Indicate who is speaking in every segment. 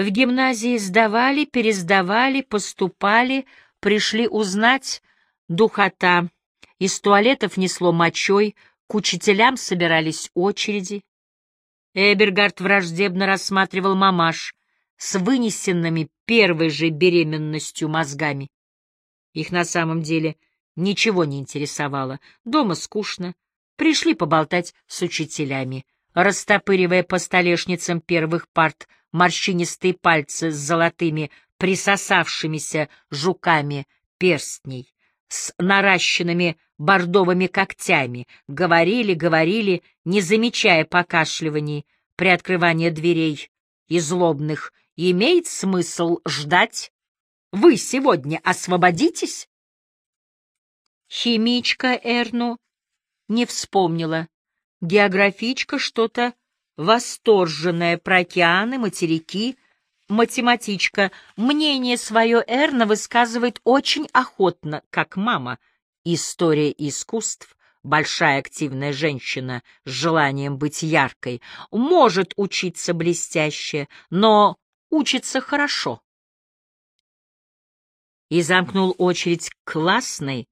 Speaker 1: В гимназии сдавали, пересдавали, поступали, пришли узнать духота. Из туалетов несло мочой, к учителям собирались очереди. Эбергард враждебно рассматривал мамаш с вынесенными первой же беременностью мозгами. Их на самом деле ничего не интересовало. Дома скучно. Пришли поболтать с учителями, растопыривая по столешницам первых парт морщинистые пальцы с золотыми присосавшимися жуками перстней, с наращенными бордовыми когтями, говорили, говорили, не замечая покашливаний, приоткрывания дверей и злобных. Имеет смысл ждать? Вы сегодня освободитесь? Химичка Эрну не вспомнила. Географичка что-то восторженное про океаны, материки, математичка. Мнение свое Эрна высказывает очень охотно, как мама. История искусств, большая активная женщина с желанием быть яркой, может учиться блестяще, но учится хорошо. И замкнул очередь классной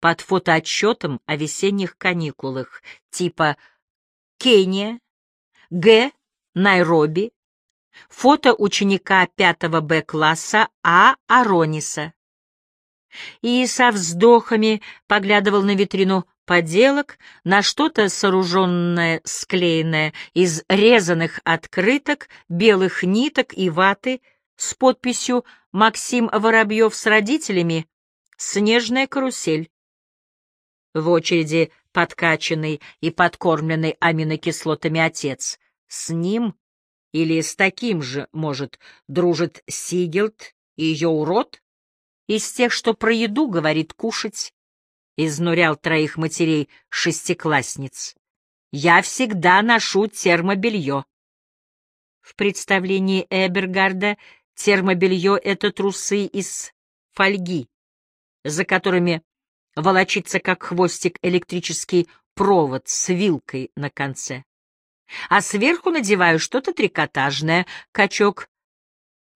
Speaker 1: под фотоотчетом о весенних каникулах, типа Кения, Г. Найроби, фото ученика 5 Б класса А. Арониса. И со вздохами поглядывал на витрину поделок, на что-то сооруженное, склеенное из резаных открыток, белых ниток и ваты с подписью «Максим Воробьев с родителями. Снежная карусель». В очереди подкачанный и подкормленный аминокислотами отец. С ним или с таким же, может, дружит Сигелд и ее урод? Из тех, что про еду говорит кушать, изнурял троих матерей шестиклассниц. Я всегда ношу термобелье. В представлении Эбергарда термобелье — это трусы из фольги, за которыми волочится, как хвостик, электрический провод с вилкой на конце. А сверху надеваю что-то трикотажное. Качок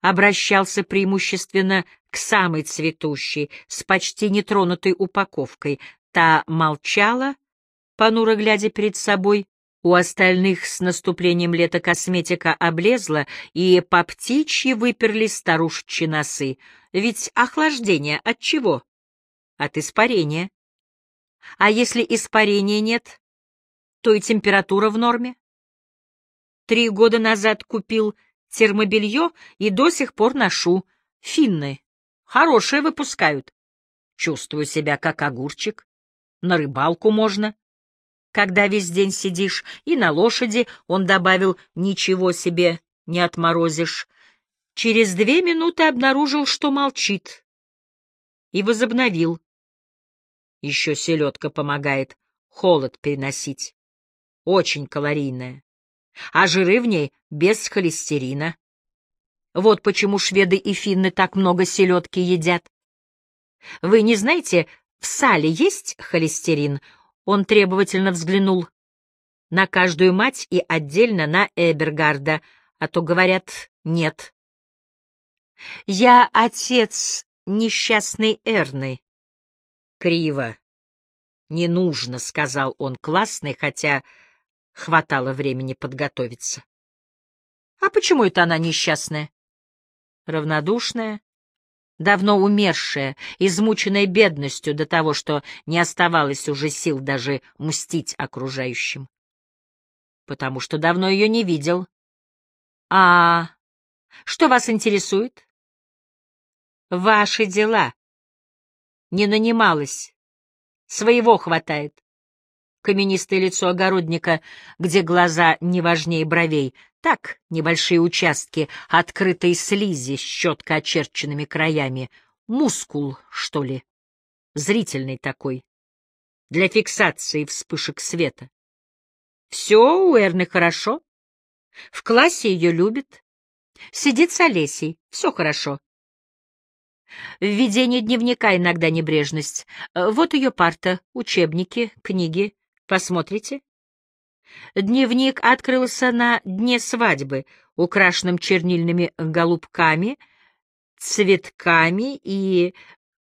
Speaker 1: обращался преимущественно к самой цветущей, с почти нетронутой упаковкой. Та молчала, понуро глядя перед собой. У остальных с наступлением лета косметика облезла, и по птичьи выперли старушечьи носы. Ведь охлаждение от чего? От испарения. А если испарения нет, то и температура в норме. Три года назад купил термобелье и до сих пор ношу. Финны. Хорошие выпускают. Чувствую себя как огурчик. На рыбалку можно. Когда весь день сидишь, и на лошади, он добавил, ничего себе не отморозишь. Через две минуты обнаружил, что молчит. И возобновил. Еще селедка помогает холод переносить. Очень калорийная. А жиры в ней без холестерина. Вот почему шведы и финны так много селедки едят. Вы не знаете, в сале есть холестерин? Он требовательно взглянул на каждую мать и отдельно на Эбергарда, а то говорят «нет». «Я отец несчастной Эрны», Криво. Не нужно, — сказал он классный, хотя хватало времени подготовиться. А почему это она несчастная? Равнодушная, давно умершая, измученная бедностью до того, что не оставалось уже сил даже мстить окружающим. Потому что давно ее не видел. А что вас интересует? Ваши дела, не нанималась. Своего хватает. Каменистое лицо огородника, где глаза не важнее бровей. Так, небольшие участки открытой слизи с четко очерченными краями. Мускул, что ли? Зрительный такой. Для фиксации вспышек света. Все у Эрны хорошо. В классе ее любят. Сидит с Олесей. Все хорошо. В ведении дневника иногда небрежность. Э, вот ее парта, учебники, книги. Посмотрите. Дневник открылся на дне свадьбы. украшенном чернильными голубками, цветками и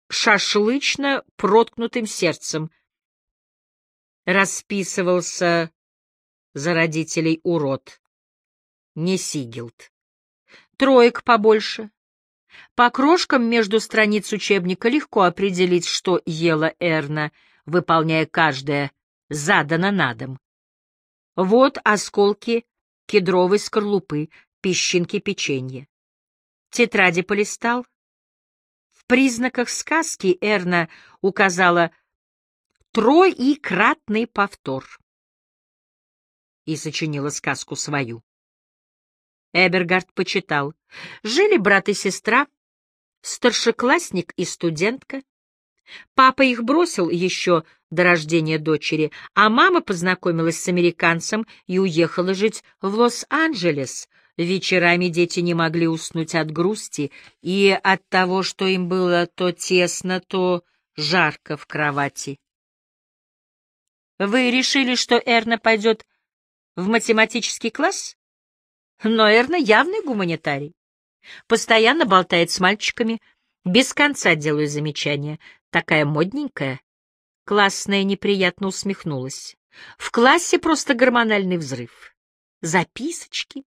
Speaker 1: шашлычно проткнутым сердцем. Расписывался за родителей урод. Не Сигилд. Троек побольше. По крошкам между страниц учебника легко определить, что ела Эрна, выполняя каждое задано на дом. Вот осколки кедровой скорлупы, песчинки печенья. Тетради полистал. В признаках сказки Эрна указала трой и кратный повтор и сочинила сказку свою. Эбергард почитал. Жили брат и сестра, старшеклассник и студентка. Папа их бросил еще до рождения дочери, а мама познакомилась с американцем и уехала жить в Лос-Анджелес. Вечерами дети не могли уснуть от грусти и от того, что им было то тесно, то жарко в кровати. «Вы решили, что Эрна пойдет в математический класс? Но Эрна явный гуманитарий. Постоянно болтает с мальчиками, без конца делаю замечания. Такая модненькая. Классная неприятно усмехнулась. В классе просто гормональный взрыв. Записочки.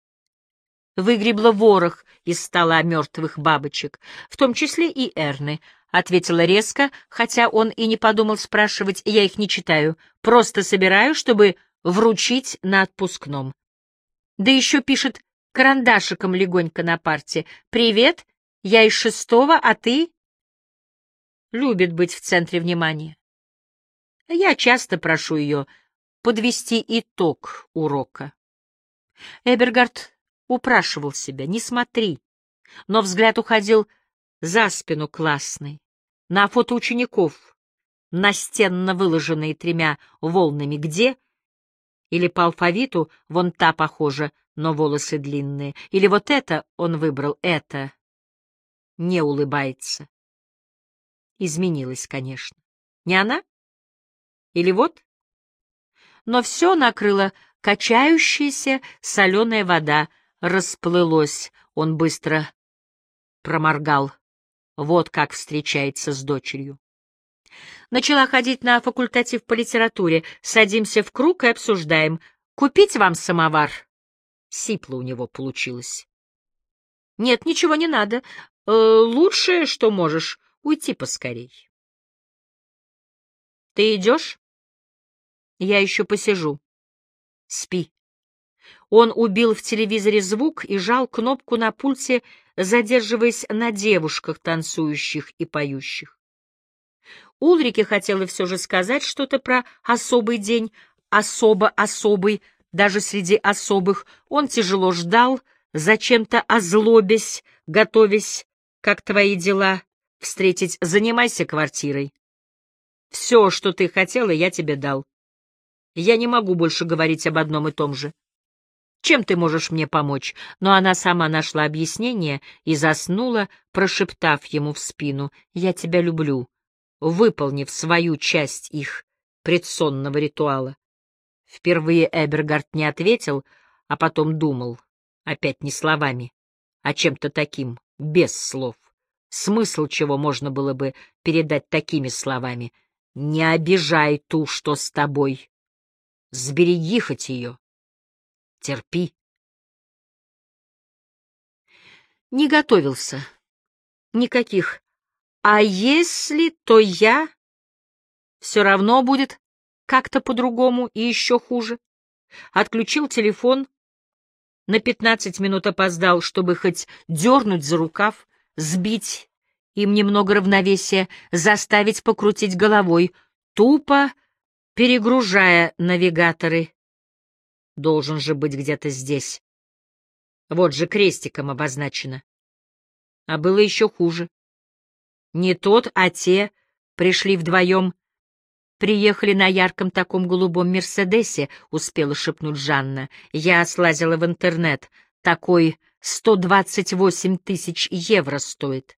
Speaker 1: Выгребла ворох из стола мертвых бабочек, в том числе и Эрны, — ответила резко, хотя он и не подумал спрашивать, я их не читаю, просто собираю, чтобы вручить на отпускном. Да еще пишет карандашиком легонько на парте. «Привет, я из шестого, а ты?» Любит быть в центре внимания. Я часто прошу ее подвести итог урока. Эбергард упрашивал себя, не смотри, но взгляд уходил за спину классной, на фото учеников, настенно выложенные тремя волнами, где или по алфавиту вон та похожа, но волосы длинные. Или вот это он выбрал, это. Не улыбается. Изменилась, конечно. Не она? Или вот? Но все накрыло качающаяся соленая вода, расплылось. Он быстро проморгал. Вот как встречается с дочерью. Начала ходить на факультатив по литературе. Садимся в круг и обсуждаем. Купить вам самовар? Сипло у него получилось. Нет, ничего не надо. Э, лучшее, что можешь, уйти поскорей. Ты идешь? Я еще посижу. Спи. Он убил в телевизоре звук и жал кнопку на пульте, задерживаясь на девушках, танцующих и поющих. Ульрике хотела все же сказать что-то про особый день, особо особый, даже среди особых. Он тяжело ждал, зачем-то озлобясь, готовясь, как твои дела, встретить «занимайся квартирой». Все, что ты хотела, я тебе дал. Я не могу больше говорить об одном и том же. Чем ты можешь мне помочь? Но она сама нашла объяснение и заснула, прошептав ему в спину «Я тебя люблю» выполнив свою часть их предсонного ритуала. Впервые Эбергард не ответил, а потом думал, опять не словами, а чем-то таким, без слов, смысл чего можно было бы передать такими словами. «Не обижай ту, что с тобой. Сбереги хоть ее. Терпи». Не готовился. Никаких а если, то я... Все равно будет как-то по-другому и еще хуже. Отключил телефон, на пятнадцать минут опоздал, чтобы хоть дернуть за рукав, сбить им немного равновесия, заставить покрутить головой, тупо перегружая навигаторы. Должен же быть где-то здесь. Вот же крестиком обозначено. А было еще хуже. Не тот, а те пришли вдвоем. Приехали на ярком таком голубом Мерседесе, успела шепнуть Жанна. Я слазила в интернет. Такой 128 тысяч евро стоит.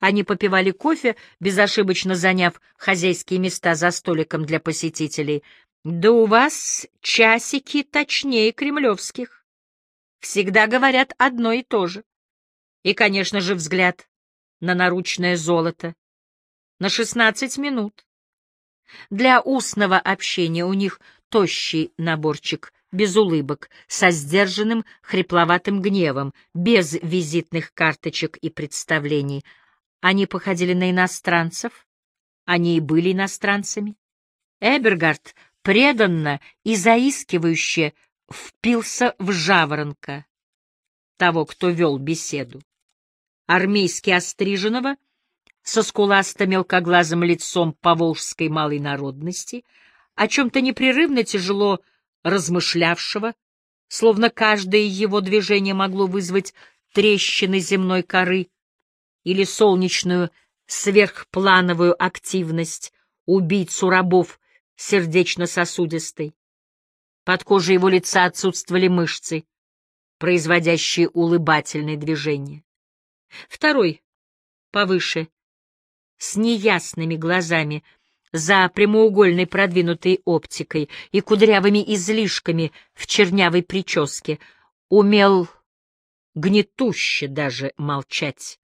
Speaker 1: Они попивали кофе, безошибочно заняв хозяйские места за столиком для посетителей. Да у вас часики точнее кремлевских. всегда говорят одно и то же. И, конечно же, взгляд на наручное золото. На шестнадцать минут. Для устного общения у них тощий наборчик, без улыбок, со сдержанным хрипловатым гневом, без визитных карточек и представлений. Они походили на иностранцев, они и были иностранцами. Эбергард преданно и заискивающе впился в жаворонка того, кто вел беседу. Армейски остриженного, со скуласто-мелкоглазым лицом поволжской малой народности, о чем-то непрерывно тяжело размышлявшего, словно каждое его движение могло вызвать трещины земной коры или солнечную сверхплановую активность убийцу рабов сердечно-сосудистой. Под кожей его лица отсутствовали мышцы, производящие улыбательные движения. Второй, повыше, с неясными глазами, за прямоугольной продвинутой оптикой и кудрявыми излишками в чернявой прическе, умел гнетуще даже молчать.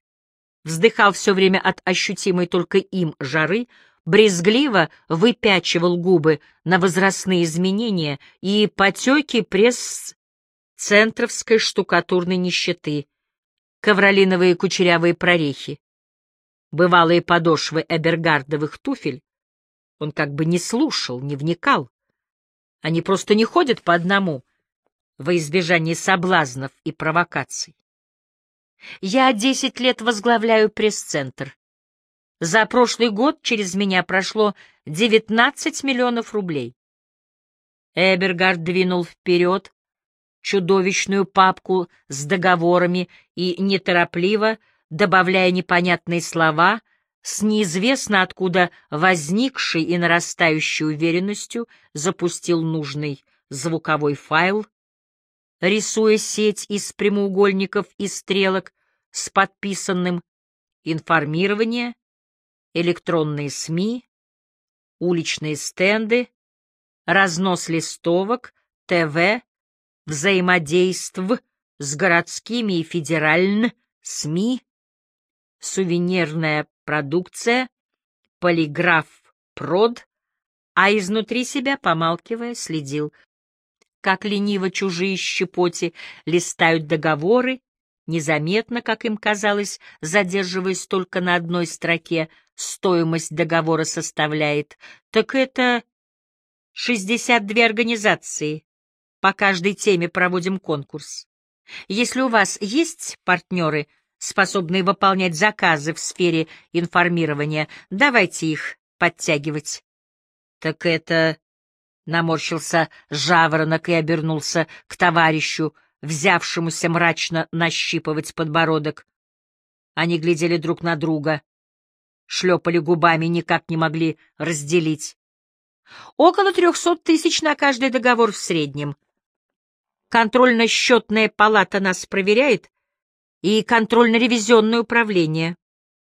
Speaker 1: Вздыхал все время от ощутимой только им жары, брезгливо выпячивал губы на возрастные изменения и потеки пресс-центровской штукатурной нищеты, ковролиновые кучерявые прорехи, бывалые подошвы эбергардовых туфель. Он как бы не слушал, не вникал. Они просто не ходят по одному, во избежание соблазнов и провокаций. Я десять лет возглавляю пресс-центр. За прошлый год через меня прошло 19 миллионов рублей. Эбергард двинул вперед чудовищную папку с договорами и неторопливо, добавляя непонятные слова, с неизвестно откуда возникшей и нарастающей уверенностью запустил нужный звуковой файл, рисуя сеть из прямоугольников и стрелок с подписанным «Информирование», электронные СМИ, уличные стенды, разнос листовок, ТВ, взаимодейств с городскими и федеральными СМИ, сувенирная продукция, полиграф прод, а изнутри себя, помалкивая, следил, как лениво чужие щепоти листают договоры, незаметно, как им казалось, задерживаясь только на одной строке, стоимость договора составляет, так это 62 организации. По каждой теме проводим конкурс. Если у вас есть партнеры, способные выполнять заказы в сфере информирования, давайте их подтягивать. Так это... Наморщился жаворонок и обернулся к товарищу, взявшемуся мрачно нащипывать подбородок. Они глядели друг на друга шлепали губами, никак не могли разделить. Около трехсот тысяч на каждый договор в среднем. Контрольно-счетная палата нас проверяет, и контрольно-ревизионное управление,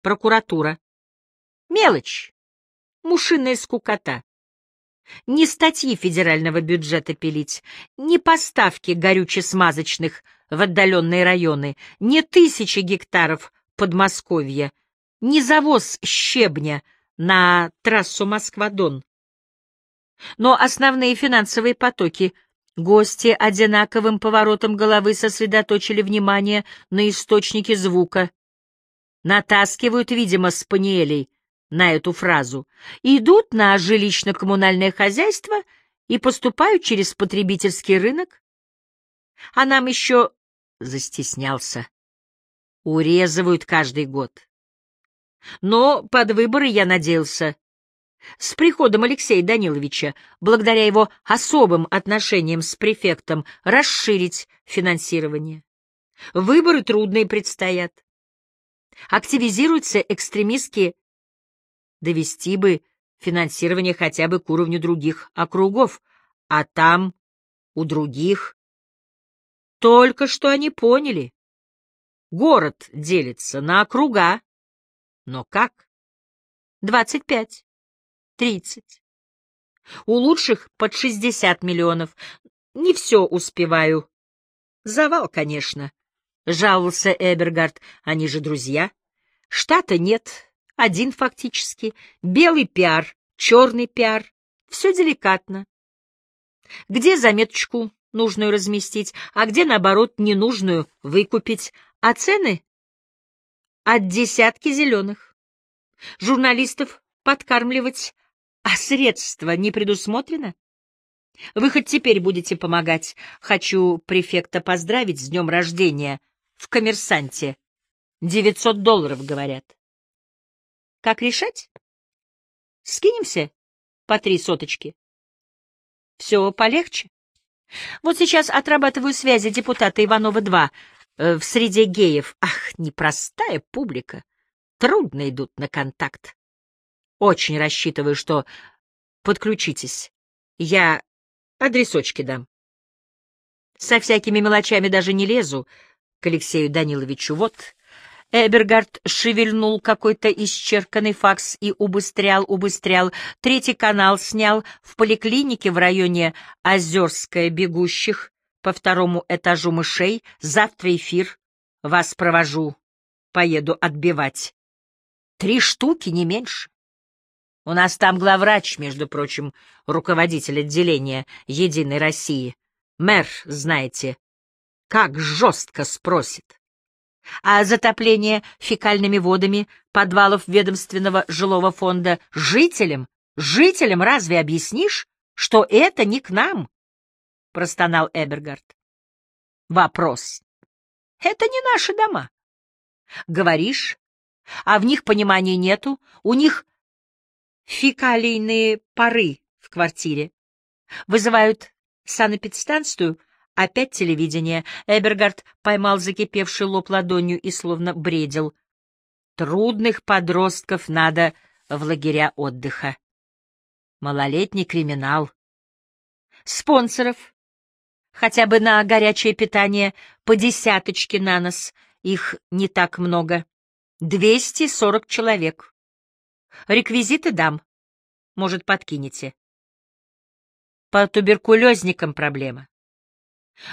Speaker 1: прокуратура. Мелочь, мушиная скукота. Ни статьи федерального бюджета пилить, ни поставки горюче-смазочных в отдаленные районы, ни тысячи гектаров Подмосковья — не завоз щебня на трассу Москва-Дон. Но основные финансовые потоки гости одинаковым поворотом головы сосредоточили внимание на источнике звука. Натаскивают, видимо, спаниелей на эту фразу, идут на жилищно-коммунальное хозяйство и поступают через потребительский рынок. А нам еще застеснялся. Урезывают каждый год. Но под выборы я надеялся. С приходом Алексея Даниловича, благодаря его особым отношениям с префектом, расширить финансирование. Выборы трудные предстоят. Активизируются экстремистские. Довести бы финансирование хотя бы к уровню других округов, а там, у других. Только что они поняли. Город делится на округа, но как? Двадцать пять. Тридцать. У лучших под шестьдесят миллионов. Не все успеваю. Завал, конечно. Жаловался Эбергард. Они же друзья. Штата нет. Один фактически. Белый пиар, черный пиар. Все деликатно. Где заметочку нужную разместить, а где, наоборот, ненужную выкупить. А цены? От десятки зеленых. Журналистов подкармливать, а средства не предусмотрено? Вы хоть теперь будете помогать. Хочу префекта поздравить с днем рождения. В коммерсанте. Девятьсот долларов, говорят. Как решать? Скинемся по три соточки. Все полегче. Вот сейчас отрабатываю связи депутата Иванова-2 э, в среде геев. Ах, непростая публика. Трудно идут на контакт. Очень рассчитываю, что подключитесь. Я адресочки дам. Со всякими мелочами даже не лезу к Алексею Даниловичу. Вот Эбергард шевельнул какой-то исчерканный факс и убыстрял, убыстрял. Третий канал снял в поликлинике в районе Озерская бегущих по второму этажу мышей. Завтра эфир. Вас провожу. Поеду отбивать. Три штуки, не меньше. У нас там главврач, между прочим, руководитель отделения «Единой России». Мэр, знаете, как жестко спросит. А затопление фекальными водами подвалов ведомственного жилого фонда жителям, жителям разве объяснишь, что это не к нам? — простонал Эбергард. Вопрос. Это не наши дома. Говоришь, а в них понимания нету, у них фекалийные пары в квартире. Вызывают санэпидстанцию — Опять телевидение. Эбергард поймал закипевший лоб ладонью и словно бредил. Трудных подростков надо в лагеря отдыха. Малолетний криминал. Спонсоров. Хотя бы на горячее питание по десяточке на нос. Их не так много. Двести сорок человек. Реквизиты дам. Может, подкинете. По туберкулезникам проблема.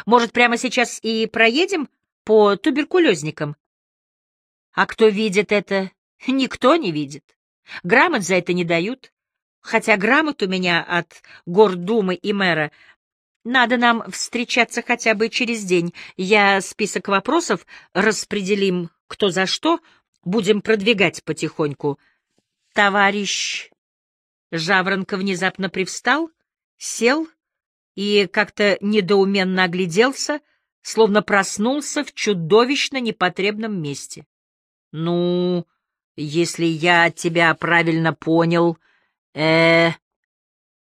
Speaker 1: Может, прямо сейчас и проедем по туберкулезникам? А кто видит это? Никто не видит. Грамот за это не дают. Хотя грамот у меня от гордумы и мэра. Надо нам встречаться хотя бы через день. Я список вопросов распределим кто за что, будем продвигать потихоньку. Товарищ Жаворонко внезапно привстал, сел — и как-то недоуменно огляделся, словно проснулся в чудовищно непотребном месте. — Ну, если я тебя правильно понял, э,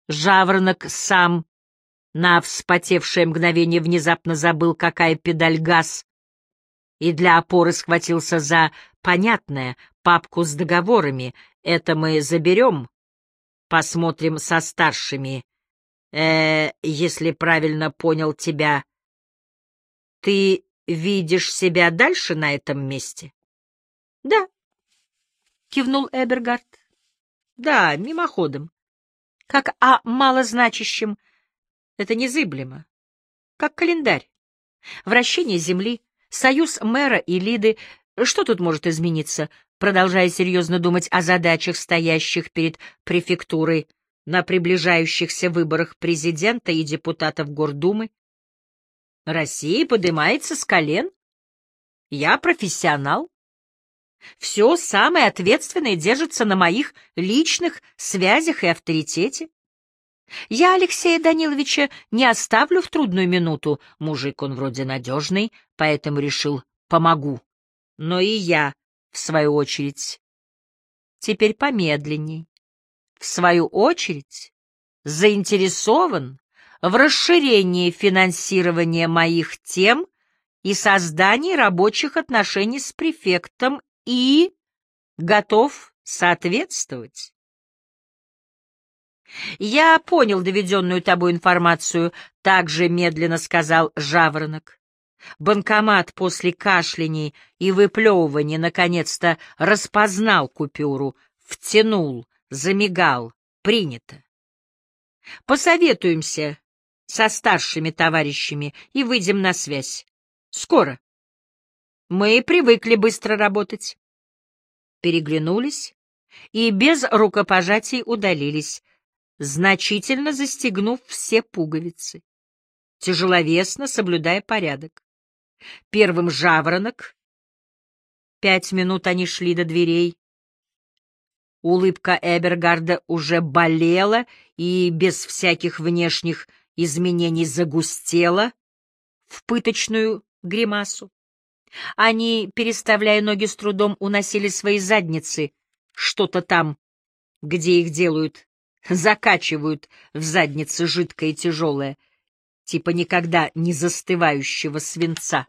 Speaker 1: Жаворонок сам на вспотевшее мгновение внезапно забыл, какая педаль газ, и для опоры схватился за понятное папку с договорами. Это мы заберем, посмотрим со старшими э, если правильно понял тебя, ты видишь себя дальше на этом месте? — Да, — кивнул Эбергард. — Да, мимоходом. Как о малозначащем. Это незыблемо. Как календарь. Вращение Земли, союз мэра и Лиды. Что тут может измениться, продолжая серьезно думать о задачах, стоящих перед префектурой? на приближающихся выборах президента и депутатов Гордумы. Россия поднимается с колен. Я профессионал. Все самое ответственное держится на моих личных связях и авторитете. Я Алексея Даниловича не оставлю в трудную минуту. Мужик он вроде надежный, поэтому решил «помогу». Но и я, в свою очередь, теперь помедленней в свою очередь, заинтересован в расширении финансирования моих тем и создании рабочих отношений с префектом и готов соответствовать. «Я понял доведенную тобой информацию», — также медленно сказал Жаворонок. Банкомат после кашляний и выплевывания наконец-то распознал купюру, втянул замигал. Принято. Посоветуемся со старшими товарищами и выйдем на связь. Скоро. Мы привыкли быстро работать. Переглянулись и без рукопожатий удалились, значительно застегнув все пуговицы, тяжеловесно соблюдая порядок. Первым жаворонок. Пять минут они шли до дверей. Улыбка Эбергарда уже болела и без всяких внешних изменений загустела в пыточную гримасу. Они, переставляя ноги с трудом, уносили свои задницы, что-то там, где их делают, закачивают в задницы жидкое и тяжелое, типа никогда не застывающего свинца.